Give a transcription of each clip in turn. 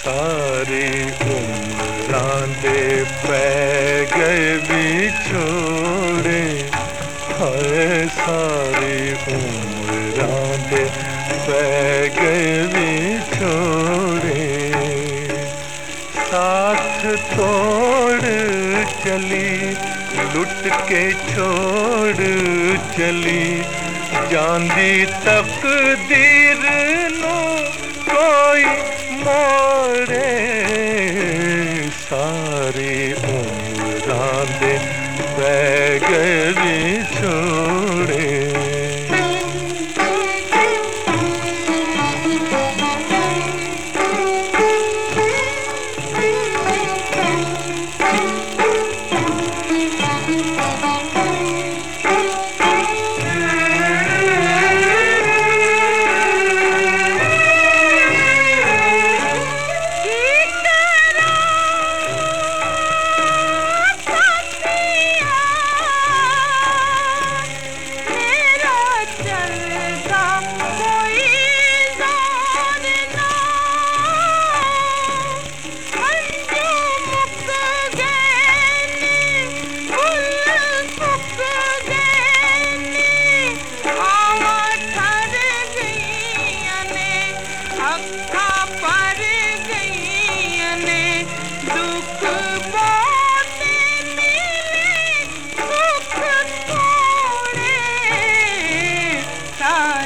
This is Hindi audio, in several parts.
सारी उम्रांदे पै गए बिछोड़े बैगवी छोड़े, साथ तोड़ चली, लुट के छोड़ चली जांदी तक दीर कोई मोड़े। सारी उम्र दे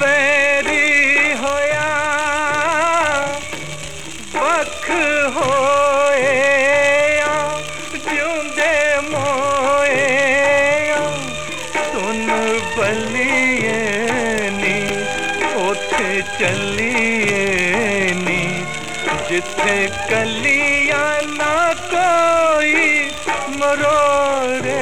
बैरी होया, बख होए जिंदे मोए सुन बलिए नी उथे चलिए जिथे कलिया ना कोई मरोड़े